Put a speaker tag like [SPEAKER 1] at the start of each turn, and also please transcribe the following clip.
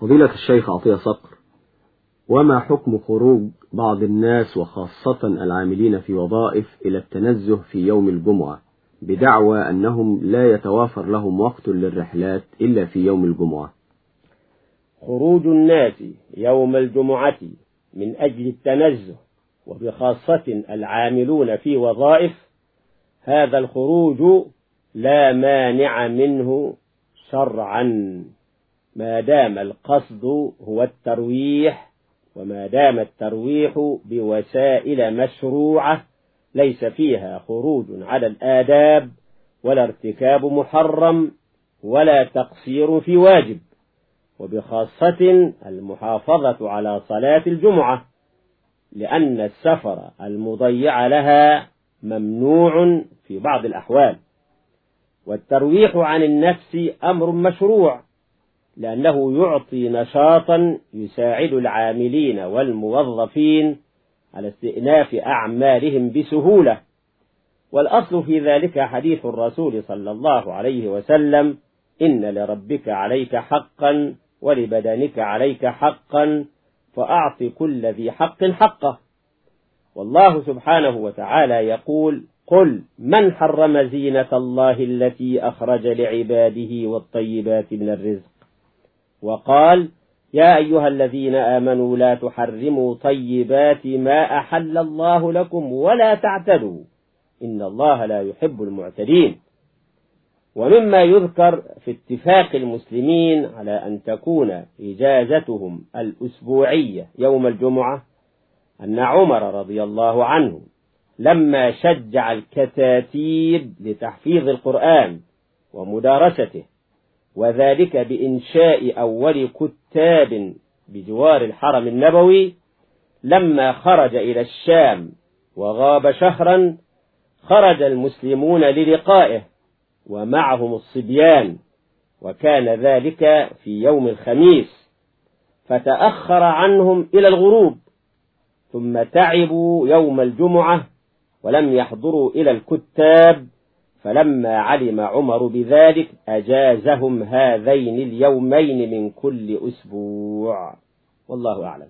[SPEAKER 1] فضيلة الشيخ عطية صقر وما حكم خروج بعض الناس وخاصة العاملين في وظائف إلى التنزه في يوم الجمعة بدعوى أنهم لا يتوافر لهم وقت للرحلات إلا في يوم الجمعة؟
[SPEAKER 2] خروج الناس يوم الجمعة من أجل التنزه وبخاصة العاملون في وظائف هذا الخروج لا مانع منه شرعا. ما دام القصد هو الترويح وما دام الترويح بوسائل مشروعة ليس فيها خروج على الآداب ولا ارتكاب محرم ولا تقصير في واجب. وبخاصة المحافظة على صلاة الجمعة لأن السفر المضيع لها ممنوع في بعض الأحوال. والترويح عن النفس أمر مشروع لأنه يعطي نشاطا يساعد العاملين والموظفين على استئناف أعمالهم بسهولة. والأصل في ذلك حديث الرسول صلى الله عليه وسلم إن لربك عليك حقا ولبدنك عليك حقا فأعط كل ذي حق حقه. والله سبحانه وتعالى يقول قل من حرم زينة الله التي أخرج لعباده والطيبات من الرزق؟ وقال يا أيها الذين آمنوا لا تحرموا طيبات ما أحل الله لكم ولا تعتدوا. إن الله لا يحب المعتدين. ومما يذكر في اتفاق المسلمين على أن تكون إجازتهم الأسبوعية يوم الجمعة أن عمر رضي الله عنه لما شجع الكتاتيب لتحفيظ القرآن ومدارسته وذلك بإنشاء أول كتاب بجوار الحرم النبوي لما خرج إلى الشام وغاب شهرا خرج المسلمون للقائه ومعهم الصبيان وكان ذلك في يوم الخميس فتأخر عنهم إلى الغروب ثم تعبوا يوم الجمعة ولم يحضروا إلى الكتاب فلما علم عمر بذلك أجازهم هذين اليومين من كل أسبوع. والله أعلم.